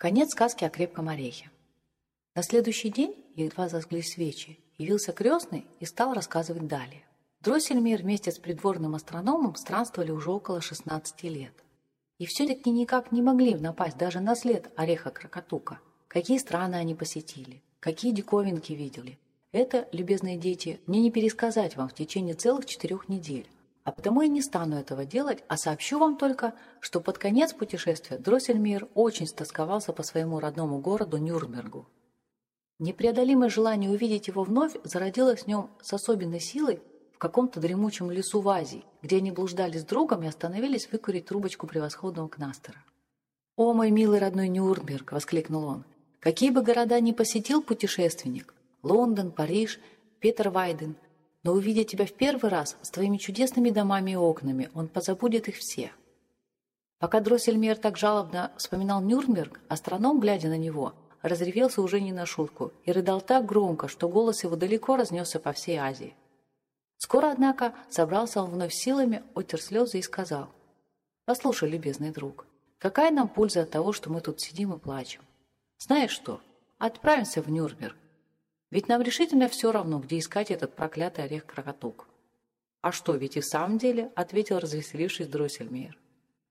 Конец сказки о крепком орехе. На следующий день, едва зажглись свечи, явился крестный и стал рассказывать далее. Дроссельмейр вместе с придворным астрономом странствовали уже около 16 лет. И все-таки никак не могли напасть даже на след ореха Крокотука. Какие страны они посетили, какие диковинки видели. Это, любезные дети, мне не пересказать вам в течение целых четырех недель. А потому я не стану этого делать, а сообщу вам только, что под конец путешествия Дроссельмейр очень стосковался по своему родному городу Нюрнбергу. Непреодолимое желание увидеть его вновь зародилось в нем с особенной силой в каком-то дремучем лесу в Азии, где они блуждали с другом и остановились выкурить трубочку превосходного кнастера. «О, мой милый родной Нюрнберг!» — воскликнул он. «Какие бы города ни посетил путешественник — Лондон, Париж, Петервайден — но увидя тебя в первый раз с твоими чудесными домами и окнами, он позабудет их все. Пока Дроссельмейр так жалобно вспоминал Нюрнберг, астроном, глядя на него, разревелся уже не на шутку и рыдал так громко, что голос его далеко разнесся по всей Азии. Скоро, однако, собрался он вновь силами, отер слезы и сказал, «Послушай, любезный друг, какая нам польза от того, что мы тут сидим и плачем? Знаешь что, отправимся в Нюрнберг, ведь нам решительно все равно, где искать этот проклятый орех-крокотук. «А что, ведь и в самом деле?» — ответил развеселившись Дроссельмейер.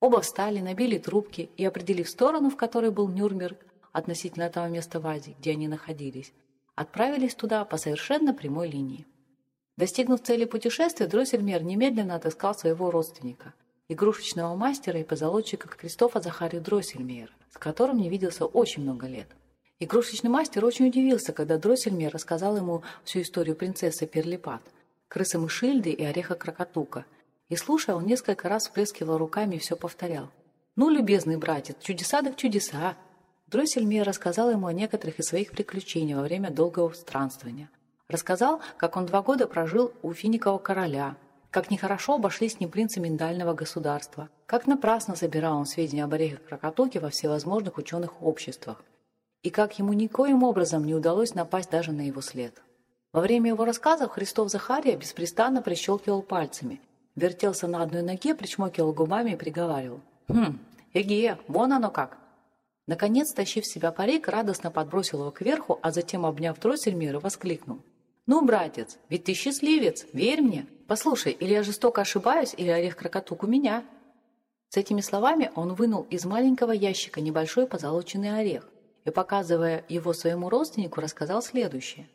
Оба встали, набили трубки и, определив сторону, в которой был Нюрнберг, относительно того места в Азии, где они находились, отправились туда по совершенно прямой линии. Достигнув цели путешествия, Дроссельмейер немедленно отыскал своего родственника, игрушечного мастера и позолотчика Кристофа Захарию Дроссельмейера, с которым не виделся очень много лет. Игрушечный мастер очень удивился, когда Дроссельмер рассказал ему всю историю принцессы Перлипат, крысы Мышильды и ореха Крокотука. И, слушая, он несколько раз всплескивал руками и все повторял. «Ну, любезный братец, чудеса так чудеса!» Дроссельмер рассказал ему о некоторых из своих приключений во время долгого странствования. Рассказал, как он два года прожил у финикового короля, как нехорошо обошлись с ним принцы миндального государства, как напрасно собирал он сведения об орехах Крокотуке во всевозможных ученых обществах, и как ему никоим образом не удалось напасть даже на его след. Во время его рассказов Христов Захария беспрестанно прищелкивал пальцами, вертелся на одной ноге, причмокивал губами и приговаривал. «Хм, эге, вон оно как!» Наконец, тащив себя парик, радостно подбросил его кверху, а затем, обняв Дроссельмира, воскликнул. «Ну, братец, ведь ты счастливец, верь мне! Послушай, или я жестоко ошибаюсь, или орех крокотук у меня!» С этими словами он вынул из маленького ящика небольшой позолоченный орех, и, показывая его своему родственнику, рассказал следующее.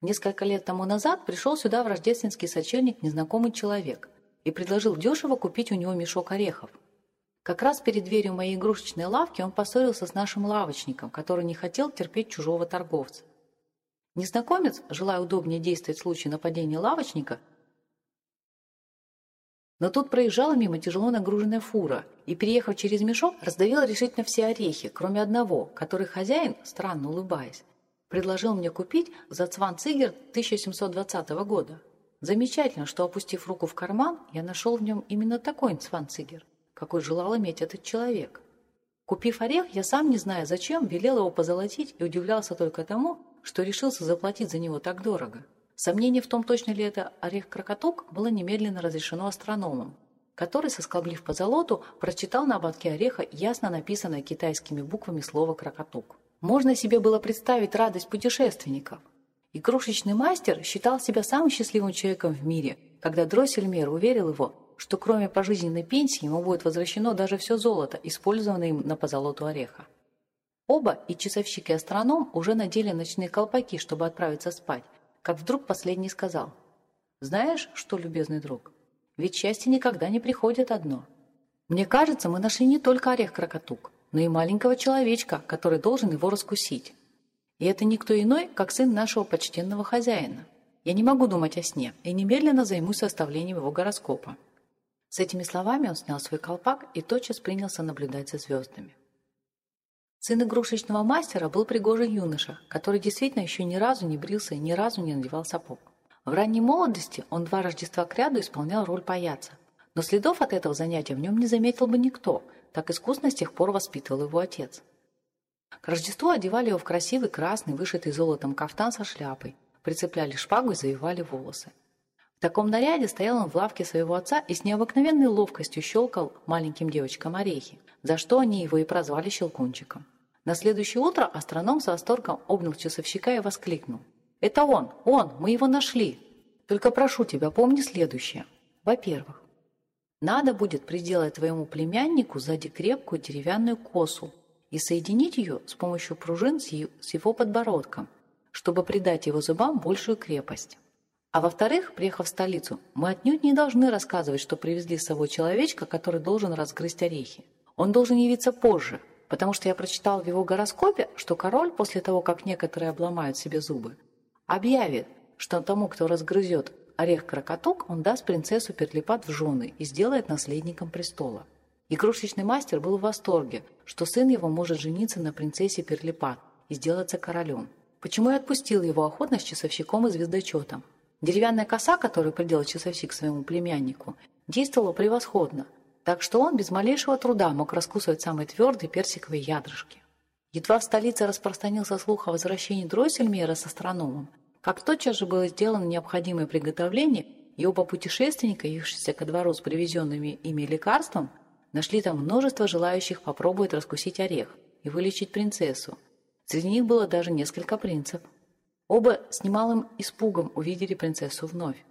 Несколько лет тому назад пришел сюда в рождественский сочельник незнакомый человек и предложил дешево купить у него мешок орехов. Как раз перед дверью моей игрушечной лавки он поссорился с нашим лавочником, который не хотел терпеть чужого торговца. Незнакомец, желая удобнее действовать в случае нападения лавочника, но тут проезжала мимо тяжело нагруженная фура, и, переехав через мешок, раздавила решительно все орехи, кроме одного, который хозяин, странно улыбаясь, предложил мне купить за цван-цигер 1720 года. Замечательно, что, опустив руку в карман, я нашел в нем именно такой цван-цигер, какой желал иметь этот человек. Купив орех, я сам, не зная зачем, велел его позолотить и удивлялся только тому, что решился заплатить за него так дорого. Сомнение в том, точно ли это орех-крокотук, было немедленно разрешено астрономом, который, соскоблив по золоту, прочитал на ободке ореха ясно написанное китайскими буквами слово «крокотук». Можно себе было представить радость путешественников. Игрушечный мастер считал себя самым счастливым человеком в мире, когда Дроссельмер уверил его, что кроме пожизненной пенсии ему будет возвращено даже все золото, использованное им на позолоту ореха. Оба, и часовщик, и астроном, уже надели ночные колпаки, чтобы отправиться спать, как вдруг последний сказал. «Знаешь что, любезный друг, ведь счастье никогда не приходит одно. Мне кажется, мы нашли не только орех-крокотук, но и маленького человечка, который должен его раскусить. И это никто иной, как сын нашего почтенного хозяина. Я не могу думать о сне и немедленно займусь составлением его гороскопа». С этими словами он снял свой колпак и тотчас принялся наблюдать за звездами. Сын игрушечного мастера был пригожий юноша, который действительно еще ни разу не брился и ни разу не надевал сапог. В ранней молодости он два Рождества кряду исполнял роль паяца. Но следов от этого занятия в нем не заметил бы никто, так искусно с тех пор воспитывал его отец. К Рождеству одевали его в красивый красный, вышитый золотом кафтан со шляпой, прицепляли шпагу и завивали волосы. В таком наряде стоял он в лавке своего отца и с необыкновенной ловкостью щелкал маленьким девочкам орехи, за что они его и прозвали Щелкунчиком. На следующее утро астроном с восторгом обнял часовщика и воскликнул. «Это он! Он! Мы его нашли! Только прошу тебя, помни следующее. Во-первых, надо будет приделать твоему племяннику сзади крепкую деревянную косу и соединить ее с помощью пружин с его подбородком, чтобы придать его зубам большую крепость. А во-вторых, приехав в столицу, мы отнюдь не должны рассказывать, что привезли с собой человечка, который должен разгрызть орехи. Он должен явиться позже, потому что я прочитал в его гороскопе, что король после того, как некоторые обломают себе зубы, объявит, что тому, кто разгрызет орех крокоток он даст принцессу Перлипат в жены и сделает наследником престола. Игрушечный мастер был в восторге, что сын его может жениться на принцессе Перлипат и сделаться королем. Почему я отпустил его охотно с часовщиком и звездочетом? Деревянная коса, которую приделал часовщик своему племяннику, действовала превосходно, так что он без малейшего труда мог раскусывать самые твердые персиковые ядрышки. Едва в столице распространился слух о возвращении Дроссельмейра с астрономом, как тотчас же было сделано необходимое приготовление, и оба путешественника, явившиеся ко двору с привезенными ими лекарством, нашли там множество желающих попробовать раскусить орех и вылечить принцессу. Среди них было даже несколько принцев. Оба с немалым испугом увидели принцессу вновь.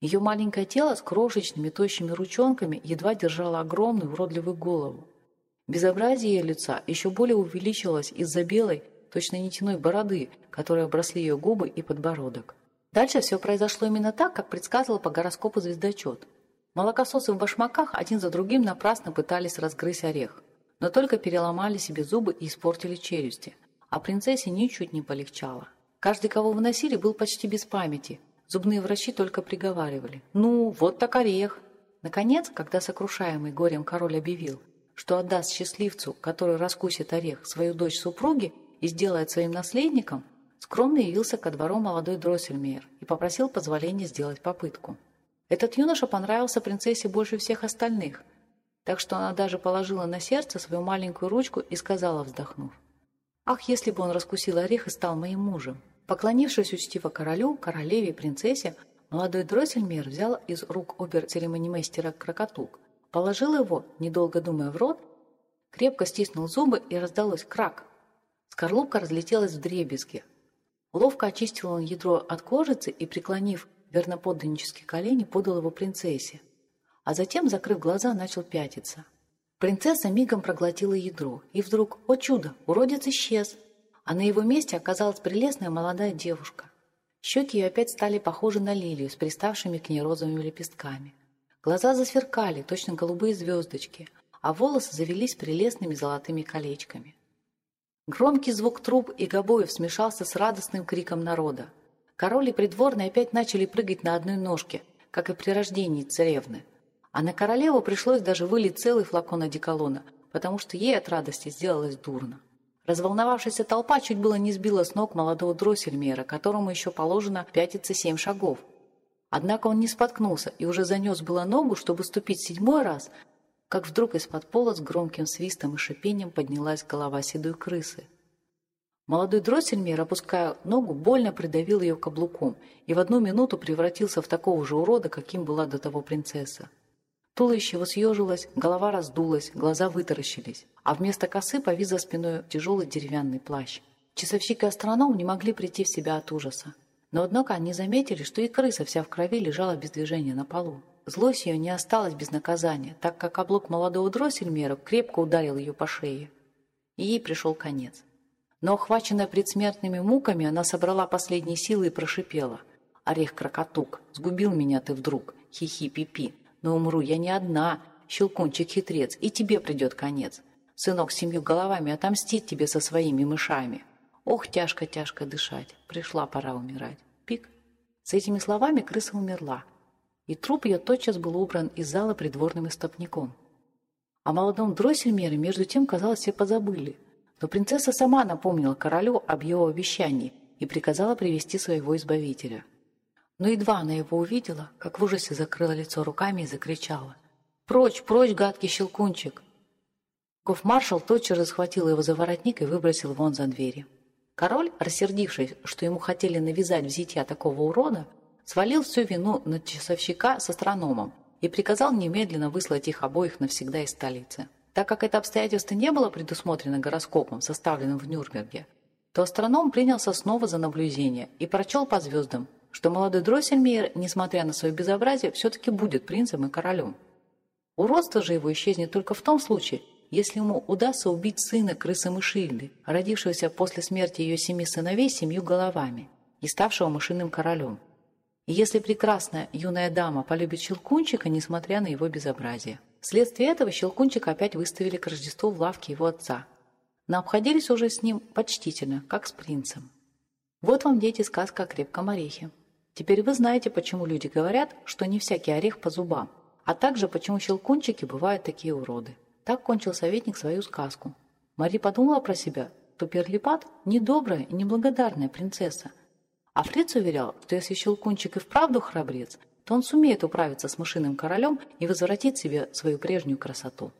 Ее маленькое тело с крошечными тощими ручонками едва держало огромную уродливую голову. Безобразие ее лица еще более увеличилось из-за белой, точно нитяной бороды, которой обросли ее губы и подбородок. Дальше все произошло именно так, как предсказывал по гороскопу звездочет. Молокососы в башмаках один за другим напрасно пытались разгрызть орех, но только переломали себе зубы и испортили челюсти, а принцессе ничуть не полегчало. Каждый, кого выносили, был почти без памяти. Зубные врачи только приговаривали. «Ну, вот так орех!» Наконец, когда сокрушаемый горем король объявил, что отдаст счастливцу, который раскусит орех, свою дочь супруге, и сделает своим наследником, скромно явился ко двору молодой Дроссельмейер и попросил позволения сделать попытку. Этот юноша понравился принцессе больше всех остальных, так что она даже положила на сердце свою маленькую ручку и сказала, вздохнув, «Ах, если бы он раскусил орех и стал моим мужем!» Поклонившись учтиво королю, королеве и принцессе, молодой Дроссельмейер взял из рук обер-церемонимейстера крокотук, положил его, недолго думая, в рот, крепко стиснул зубы и раздалось крак. Скорлупка разлетелась в дребезги. Ловко очистил он ядро от кожицы и, преклонив верноподданнические колени, подал его принцессе. А затем, закрыв глаза, начал пятиться. Принцесса мигом проглотила ядро, и вдруг, о чудо, уродец исчез, а на его месте оказалась прелестная молодая девушка. Щеки ее опять стали похожи на лилию с приставшими к ней розовыми лепестками. Глаза засверкали, точно голубые звездочки, а волосы завелись прелестными золотыми колечками. Громкий звук труб и гобоев смешался с радостным криком народа. Король и придворные опять начали прыгать на одной ножке, как и при рождении царевны. А на королеву пришлось даже вылить целый флакон одеколона, потому что ей от радости сделалось дурно. Разволновавшаяся толпа чуть было не сбила с ног молодого дроссельмера, которому еще положено пятиться семь шагов. Однако он не споткнулся и уже занес было ногу, чтобы ступить седьмой раз, как вдруг из-под пола с громким свистом и шипением поднялась голова седой крысы. Молодой дроссельмейр, опуская ногу, больно придавил ее каблуком и в одну минуту превратился в такого же урода, каким была до того принцесса. Туловище его съежилось, голова раздулась, глаза вытаращились, а вместо косы повис за спиной тяжелый деревянный плащ. Часовщик и астроном не могли прийти в себя от ужаса. Но однако они заметили, что и крыса вся в крови лежала без движения на полу. Злость ее не осталась без наказания, так как облук молодого дроссельмера крепко ударил ее по шее. И ей пришел конец. Но, охваченная предсмертными муками, она собрала последние силы и прошипела. «Орех-крокотук, сгубил меня ты вдруг, хихи-пипи, но умру я не одна, щелкунчик-хитрец, и тебе придет конец. Сынок семью головами отомстит тебе со своими мышами. Ох, тяжко-тяжко дышать, пришла пора умирать. Пик». С этими словами крыса умерла, и труп ее тотчас был убран из зала придворным истопником. О молодом Дроссельмере между тем, казалось, все позабыли. Но принцесса сама напомнила королю об его обещании и приказала привести своего избавителя. Но едва она его увидела, как в ужасе закрыла лицо руками и закричала. «Прочь, прочь, гадкий щелкунчик!» Гофмаршал тотчас же схватил его за воротник и выбросил вон за двери. Король, рассердившись, что ему хотели навязать взитья такого урода, свалил всю вину на часовщика с астрономом и приказал немедленно выслать их обоих навсегда из столицы. Так как это обстоятельство не было предусмотрено гороскопом, составленным в Нюрнберге, то астроном принялся снова за наблюдение и прочел по звездам, что молодой Дроссельмейер, несмотря на свое безобразие, все-таки будет принцем и королем. Уродство же его исчезнет только в том случае, если ему удастся убить сына крысы Мышильды, родившегося после смерти ее семи сыновей семью головами и ставшего мышиным королем. И если прекрасная юная дама полюбит Щелкунчика, несмотря на его безобразие. Вследствие этого Щелкунчика опять выставили к Рождеству в лавке его отца. Но обходились уже с ним почтительно, как с принцем. Вот вам, дети, сказка о крепком орехе. Теперь вы знаете, почему люди говорят, что не всякий орех по зубам, а также почему щелкунчики бывают такие уроды. Так кончил советник свою сказку. Мари подумала про себя, что Перлипат – недобрая и неблагодарная принцесса. А Фриц уверял, что если щелкунчик и вправду храбрец, то он сумеет управиться с мышиным королем и возвратить себе свою прежнюю красоту.